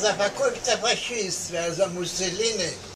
за покупца фашист, за Муссолини.